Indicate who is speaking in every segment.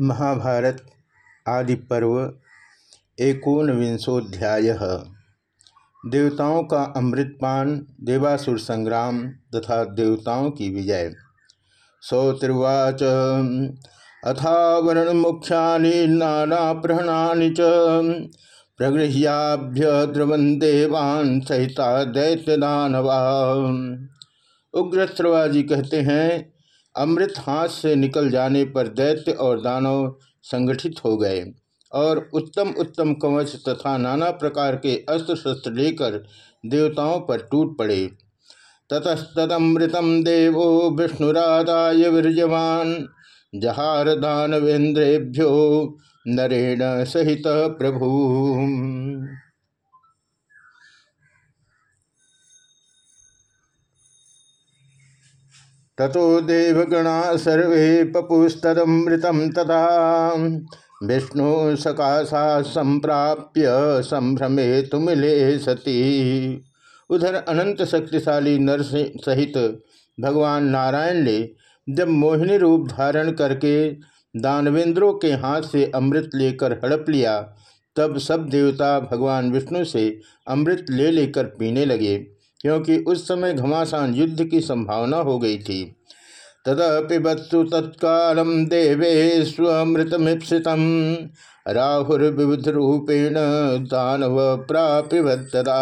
Speaker 1: महाभारत आदि पर्व एकोनविंशोध्याय देवताओं का अमृतपान, देवासुर संग्राम तथा देवताओं की विजय। सौतिर्वाच, अथावरण मुख्या नाना प्रहणानि च। प्रगृह्याभ्य द्रवन देवान सहिता दैत्य दानवा उग्रस्त्रवाजी कहते हैं अमृत हाथ से निकल जाने पर दैत्य और दानव संगठित हो गए और उत्तम उत्तम कवच तथा नाना प्रकार के अस्त्र शस्त्र लेकर देवताओं पर टूट पड़े। ततस्तमृतम देवो विष्णुरादाय वीरजवान जहार दानवेन्द्रेभ्यो नरेण सहित प्रभु ततो देवगणा सर्वे पपुस्तमृतम तथा विष्णु सकाशा संप्राप्य संभ्रमे तुमिले सती। उधर अनंत शक्तिशाली नर सहित भगवान नारायण ने जब मोहिनी रूप धारण करके दानवेंद्रों के हाथ से अमृत लेकर हड़प लिया, तब सब देवता भगवान विष्णु से अमृत ले लेकर पीने लगे। क्योंकि उस समय घमासान युद्ध की संभावना हो गई थी। तदपिबत्सु तत्काल देवे स्वमृतमीप्सित राहुर्विविध रूपेण दानव प्रापिबद्धता।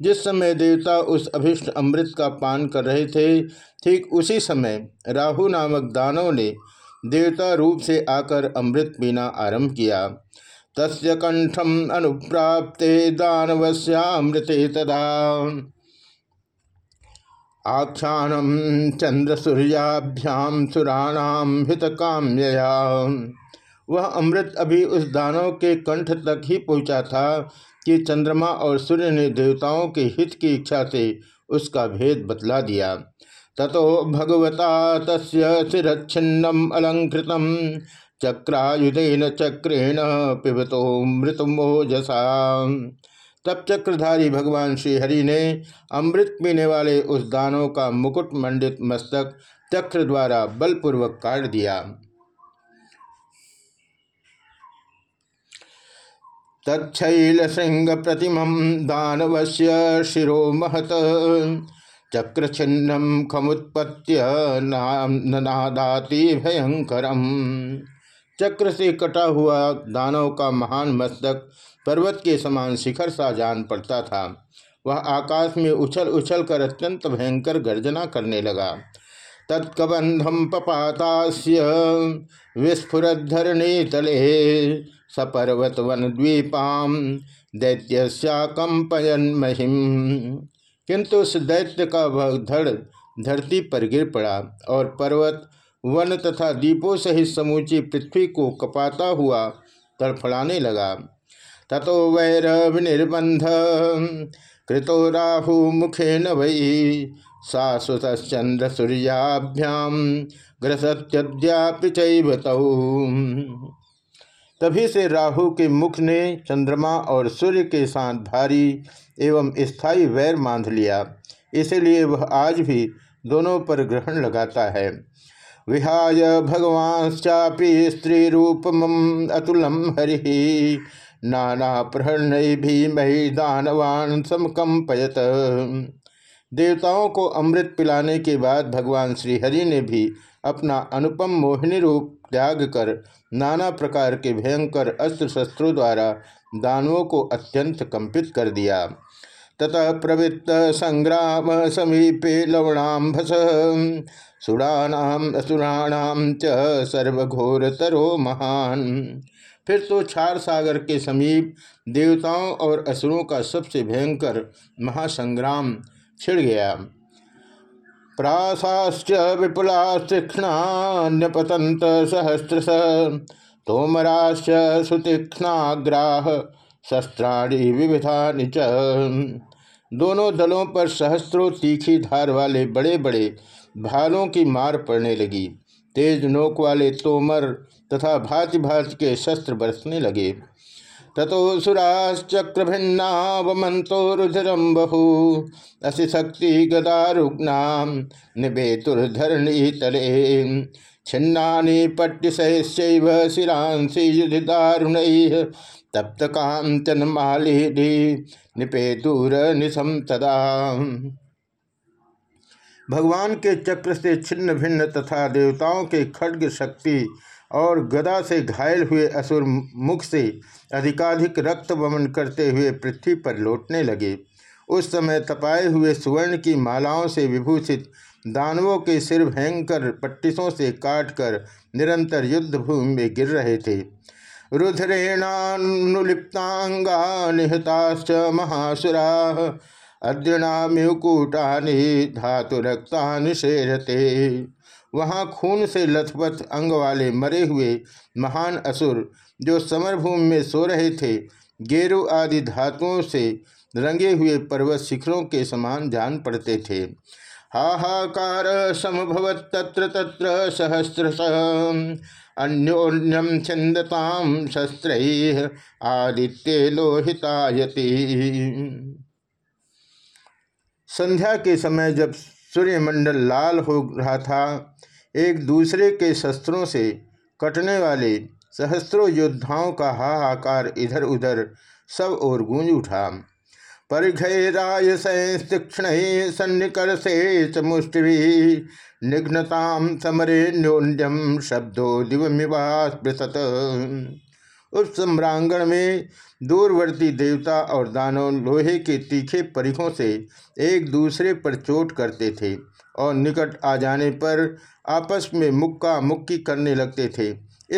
Speaker 1: जिस समय देवता उस अभिष्ट अमृत का पान कर रहे थे, ठीक उसी समय राहु नामक दानव ने देवता रूप से आकर अमृत पीना आरंभ किया। तस्य कंठम अनुप्राप्ते दानवस्यामृते तदा आख्यानम चंद्र सूर्याभ्याम सुराणाम हित काम्यया वह अमृत अभी उस दानव के कंठ तक ही पहुँचा था कि चंद्रमा और सूर्य ने देवताओं के हित की इच्छा से उसका भेद बतला दिया। ततो भगवता तस्य शिरच्छिन्नम अलंकृतम। चक्रायुधेन चक्रेण पिबतो मृतमोजसा तब चक्रधारी भगवान श्रीहरि ने अमृत पीने वाले उस दानों का मुकुट मंडित मस्तक चक्र द्वारा बलपूर्वक काट दिया। तत्ल सिंह प्रतिम दानवस्य शिरो महत। चक्र छिन्नम खमुत्पत्य नादाति भयंकरम। चक्र से कटा हुआ दानव का महान मस्तक पर्वत के समान शिखर सा जान पड़ता था। वह आकाश में उछल उछल कर अत्यंत भयंकर गर्जना करने लगा। तत्कबंधम पपाता पपातास्य विस्फुरधरणी तले सपर्वत वन द्वीपाम दैत्यस्याकंपयन महिम किंतु उस दैत्य का वह धड़ धरती पर गिर पड़ा और पर्वत वन तथा दीपों सहित समूची पृथ्वी को कपाता हुआ तड़फड़ाने लगा। ततो वैर विनिर्बंध कृतो राहु मुखे न वही शाश्वतचंद्र सूर्याभ्याम ग्रसत्यद्यापि तभी से राहु के मुख ने चंद्रमा और सूर्य के साथ भारी एवं स्थायी वैर बाँध लिया। इसलिए वह आज भी दोनों पर ग्रहण लगाता है। विहाय भगवान स्त्री रूपम अतुलम हरि। नाना प्रहरण भी मही दानवान समकंपयत देवताओं को अमृत पिलाने के बाद भगवान श्रीहरि ने भी अपना अनुपम मोहिनी रूप त्याग कर नाना प्रकार के भयंकर अस्त्र शस्त्रों द्वारा दानवों को अत्यंत कंपित कर दिया। ततः प्रवृत्त संग्राम समीपे लवणाम्भस। सुराणाम, असुराणाम च सर्वघोरतरो महान। फिर तो क्षार सागर के समीप देवताओं और असुरों का सबसे भयंकर महासंग्राम छिड़ गया। प्राशाश्च विपुला तीक्षणान्यपतंत सहस्रश तोमराश्च सुतीक्षणाग्राह शस्त्राणी विविधा च। दोनों दलों पर सहस्त्रों तीखी धार वाले बड़े बड़े भालों की मार पड़ने लगी। तेज नोक वाले तोमर तथा भांति भांति के शस्त्र बरसने लगे। ततो सुराश्चक्र भिन्नावमंतो रुधिरम बहु। असिशक्ति गदारुग्नाम निबेतुर्धरणी तले। छिन्नानि पट्यशैव शिरांसि युधि दारुण तप्त कांचन मालिनी निपे दूर निशम तदा। भगवान के चक्र से छिन्न भिन्न तथा देवताओं के खड्ग शक्ति और गदा से घायल हुए असुर मुख से अधिकाधिक रक्त वमन करते हुए पृथ्वी पर लौटने लगे। उस समय तपाए हुए सुवर्ण की मालाओं से विभूषित दानवों के सिर भयंकर पट्टिसों से काटकर निरंतर युद्ध भूमि में गिर रहे थे। रुद्रेणानुलिप्तांगा निहताश्च महासुरा। अद्रिणाम्युकूटानि धातु रक्ता निषेरते वहाँ खून से लथपथ अंग वाले मरे हुए महान असुर जो समरभूमि में सो रहे थे, गेरु आदि धातुओं से रंगे हुए पर्वत शिखरों के समान जान पड़ते थे। हाहाकार समभवत तत्र तत्र सहस्र अन्योन्यम छिंदताम शस्त्र आदित्य लोहितायति। संध्या के समय जब सूर्यमंडल लाल हो रहा था, एक दूसरे के शस्त्रों से कटने वाले सहस्त्रों योद्धाओं का हाहाकार इधर उधर सब ओर गूंज उठा। परिघराय तीक्षण सन्निकर से चमुष्टि निघ्नताम समरे न्योन्यम शब्दो दिवमिवास्पृशत उस सम्रांगण में दूरवर्ती देवता और दानव लोहे के तीखे परिखों से एक दूसरे पर चोट करते थे और निकट आ जाने पर आपस में मुक्का मुक्की करने लगते थे।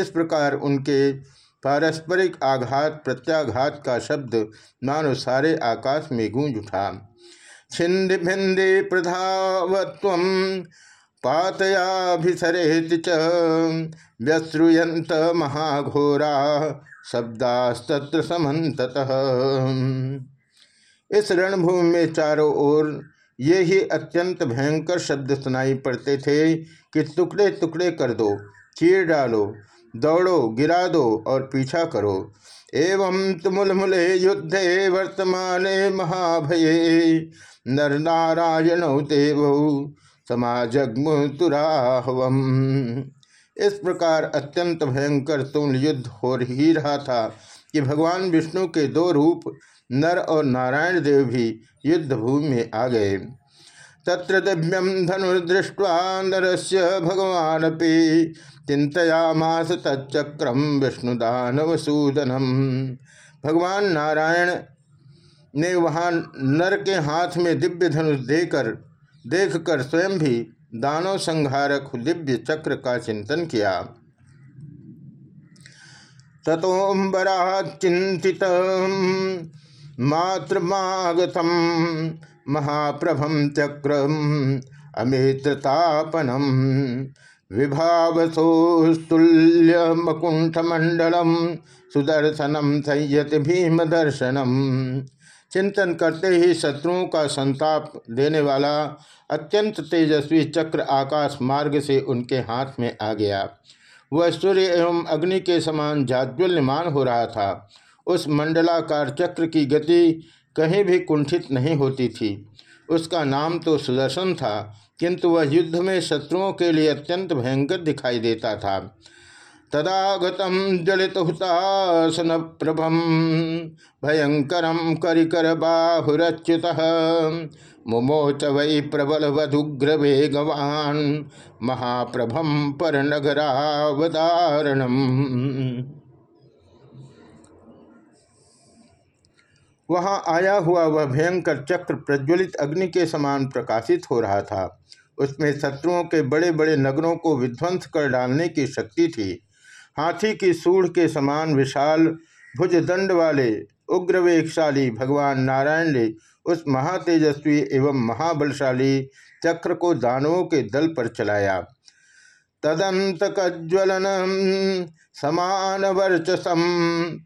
Speaker 1: इस प्रकार उनके पारस्परिक आघात, प्रत्याघात का शब्द मानो सारे आकाश में गूंज उठा। छिंद भिंदे प्रधावत्व पातयाभिसरेत च महाघोरा शब्दास्तत्र समत इस रणभूमि में चारों ओर ये ही अत्यंत भयंकर शब्द सुनाई पड़ते थे कि टुकड़े टुकड़े कर दो, चीर डालो दौड़ो, गिरा दो और पीछा करो। एवं तुमुलमुले युद्धे वर्तमान महाभये। नर नारायण देव समाजग्मुराहवम इस प्रकार अत्यंत भयंकर तुम युद्ध हो ही रहा था कि भगवान विष्णु के दो रूप, नर और नारायण देव भी युद्ध भूमि में आ गए। तत्र दिव्यम धनुर्दृष्ट्वा नरस्य भगवान चिंतयामास तच्चक्रम विष्णुदानवसूदनम भगवान नारायण ने वहाँ नर के हाथ में दिव्य धनुष देकर, देखकर स्वयं भी दानव संहारक दिव्य चक्र का चिंतन किया। तथोबरा चिंतित मातृमागतम महाप्रभम चक्र अमित्रतापनम विभावसोस्तुल्य मकुंठमंडलम सुदर्शनम संयत भीम दर्शनम चिंतन करते ही शत्रुओं का संताप देने वाला अत्यंत तेजस्वी चक्र आकाश मार्ग से उनके हाथ में आ गया। वह सूर्य एवं अग्नि के समान जाज्वल्यमान हो रहा था। उस मंडलाकार चक्र की गति कहीं भी कुंठित नहीं होती थी। उसका नाम तो सुदर्शन था, किंतु वह युद्ध में शत्रुओं के लिए अत्यंत भयंकर दिखाई देता था। तदागत जलित हुतासन प्रभम भयंकर करिकर बाहुरच्युत। मुमोच वै प्रबल वधुग्र वेगवान, महाप्रभम पर नगरावदारणम वहाँ आया हुआ वह भयंकर चक्र प्रज्वलित अग्नि के समान प्रकाशित हो रहा था। उसमें शत्रुओं के बड़े बड़े नगरों को विध्वंस कर डालने की शक्ति थी। हाथी की सूढ़ के समान विशाल, भुजदंड वाले, उग्रवेगशाली भगवान नारायण ने उस महातेजस्वी एवं महाबलशाली चक्र को दानवों के दल पर चलाया। तदंत कज्वलन समान वर्चसम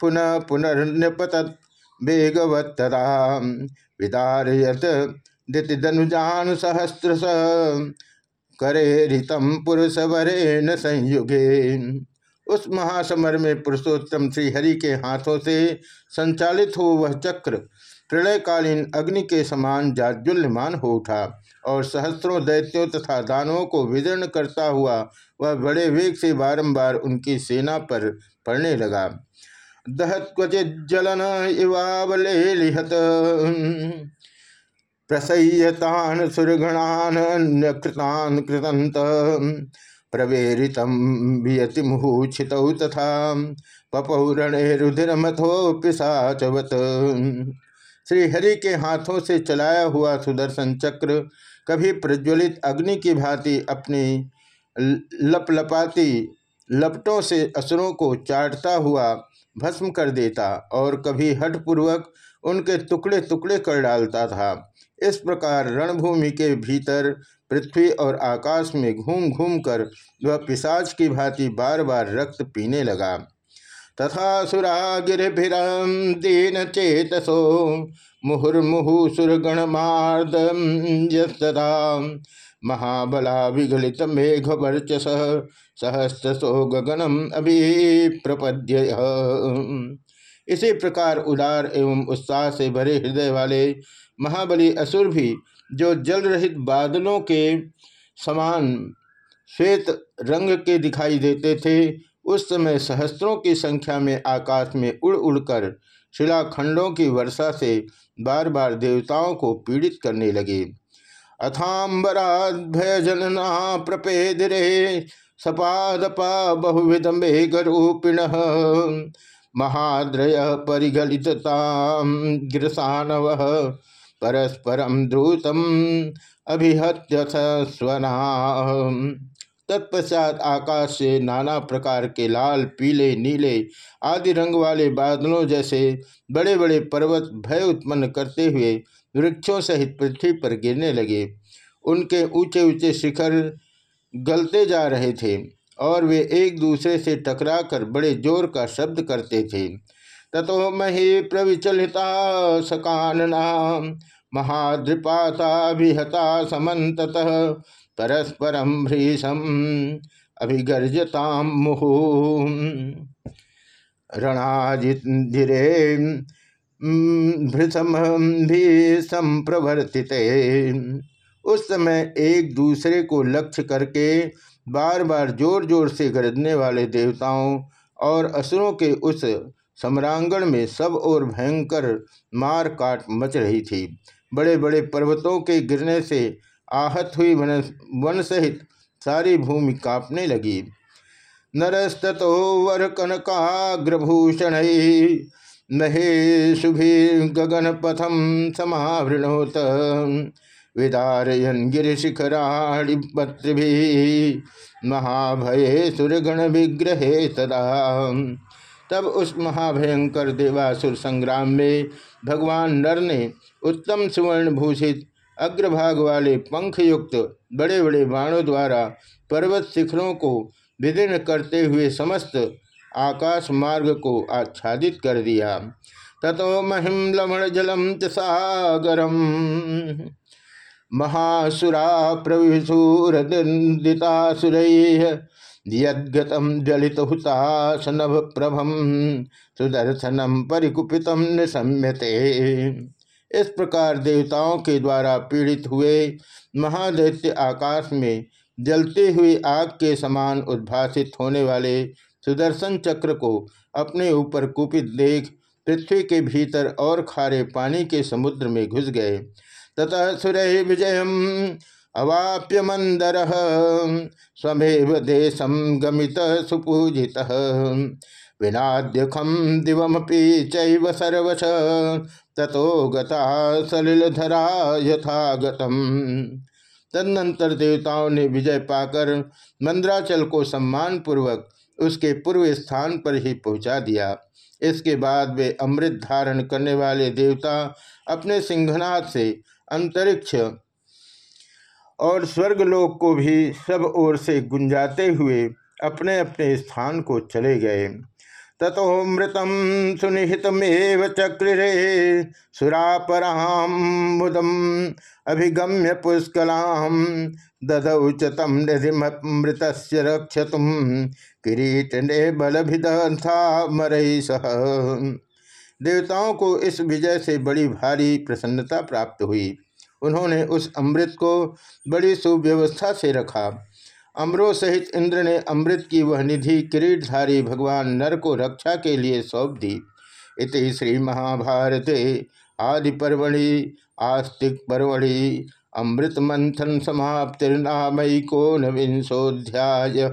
Speaker 1: पुनः पुनर्नपत वेगवत्तरा। विदारयत दितिदनुजान सहस्र करे रितम पुरुष वरेण संयुगे। उस महासमर में पुरुषोत्तम श्रीहरि के हाथों से संचालित हो वह चक्र प्रलयकालीन अग्नि के समान जाज्वल्यमान हो उठा और सहस्रों दैत्यों तथा दानवों को विदीर्ण करता हुआ वह बड़े वेग से बारंबार उनकी सेना पर पड़ने लगा। दहत क्वचित जलन इवावलेलिहत प्रसय्यतान सुरगणान अन्यकृतान कृतंत प्रवेरित वियतिमुहूछित तथा। पपौरणे रुधिरमथो पिशाचवत श्री हरि के हाथों से चलाया हुआ सुदर्शन चक्र, कभी प्रज्वलित अग्नि की भांति अपनी लपलपाती लपटों से असुरों को चाटता हुआ भस्म कर देता और कभी हठपूर्वक उनके टुकड़े टुकड़े कर डालता था। इस प्रकार रणभूमि के भीतर पृथ्वी और आकाश में घूम घूम कर वह पिशाच की भांति बार बार रक्त पीने लगा। तथा सुरा गिरभिरम दीन चेतसो मुहुर्मुहु सुरगणमार्दम यदा महाबला विगलित मेघ वर्चस सहस्रसो गगनम अभी प्रपद्य इसी प्रकार उदार एवं उत्साह से भरे हृदय वाले महाबली असुर भी, जो जल रहित बादलों के समान श्वेत रंग के दिखाई देते थे, उस समय सहस्त्रों की संख्या में आकाश में उड़ उड़कर शिलाखंडों की वर्षा से बार बार देवताओं को पीड़ित करने लगे। अथाम्बराभयजनना प्रपेदिरे सपादपा बहुविध मेघरूपिण महाद्रय परिगलितता गिरसानव। परस्परम द्रुतम अभिहत्य स्वना तत्पश्चात आकाश से नाना प्रकार के लाल, पीले, नीले आदि रंग वाले बादलों जैसे बड़े बड़े पर्वत भय उत्पन्न करते हुए वृक्षों सहित पृथ्वी पर गिरने लगे। उनके ऊँचे ऊँचे शिखर गलते जा रहे थे और वे एक दूसरे से टकराकर बड़े ज़ोर का शब्द करते थे। ततो मही प्रविचलिता सकानना महाद्रिपाताभिहता समत परस्परम भ्रीषम अभिगर्जताम मुहु। रणाजिरे भृतम भी संप्रवर्तित। उस समय एक दूसरे को लक्ष्य करके बार बार ज़ोर ज़ोर से गरजने वाले देवताओं और असुरों के उस सम्रांगण में सब और भयंकर मार काट मच रही थी। बड़े बड़े पर्वतों के गिरने से आहत हुई वन वन सहित सारी भूमि कांपने लगी। नरस्तो वर कनकाग्रभूषण महेशुभि गगन पथम समावृणोत। विदारयन गिरिशिखराणि पत्रि महाभये सुरगण विग्रहे तदा। तब उस महाभयंकर देवासुर संग्राम में भगवान नर ने उत्तम सुवर्ण भूषित अग्रभाग वाले पंख युक्त बड़े बड़े बाणों द्वारा पर्वत शिखरों को विदीर्ण करते हुए समस्त आकाश मार्ग को आच्छादित कर दिया। ततो महिम लवण जलम सागरम। महासुरा प्रविशूरदितासुर यद्गतम जलित हुतासनभ प्रभम सुदर्शनम परिकुपितम निशम्यते इस प्रकार देवताओं के द्वारा पीड़ित हुए महादैत्य आकाश में जलते हुए आग के समान उद्भासित होने वाले सुदर्शन चक्र को अपने ऊपर कुपित देख पृथ्वी के भीतर और खारे पानी के समुद्र में घुस गए। ततः सुर विजय अवाप्य मंदर स्वमेव देशम गमित सुपूजित। विनाद्य खम दिवमपि चैव सर्वश, ततो गता सलिलधरा यथागतम। तदनंतर देवताओं ने विजय पाकर मंद्राचल को सम्मान पूर्वक उसके पूर्व स्थान पर ही पहुँचा दिया। इसके बाद वे अमृत धारण करने वाले देवता अपने सिंहनाथ से अंतरिक्ष और स्वर्गलोक को भी सब ओर से गुंजाते हुए अपने अपने स्थान को चले गए। ततो मृतम सुनिहितमेव चक्रिरे सुरापराम मुदम अभिगम्य पुष्कलाम ददौ च तम निधिमृत रक्ष तुम किरीट ने मरई सह। देवताओं को इस विजय से बड़ी भारी प्रसन्नता प्राप्त हुई। उन्होंने उस अमृत को बड़ी सुव्यवस्था से रखा। अमरों सहित इंद्र ने अमृत की वह निधि किरीटधारी भगवान नर को रक्षा के लिए सौंप दी। इति श्री महाभारते आदि पर्वणि आस्तिक पर्वणि अमृत मंथन समाप्तिर्नामयिको नविंशोध्याय